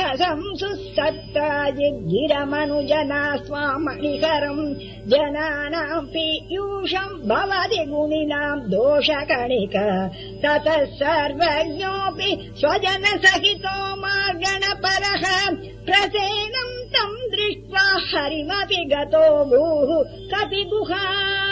संसत्ता स्वामणिकरम् जनानाम् पीयूषम् भवति गुणिनाम् दोषकणिक। ततः सर्वज्ञोऽपि स्वजनसहितो मार्गणपरः प्रसेनम् तम् दृष्ट्वा हरिमपि गतो भूः कति गुहा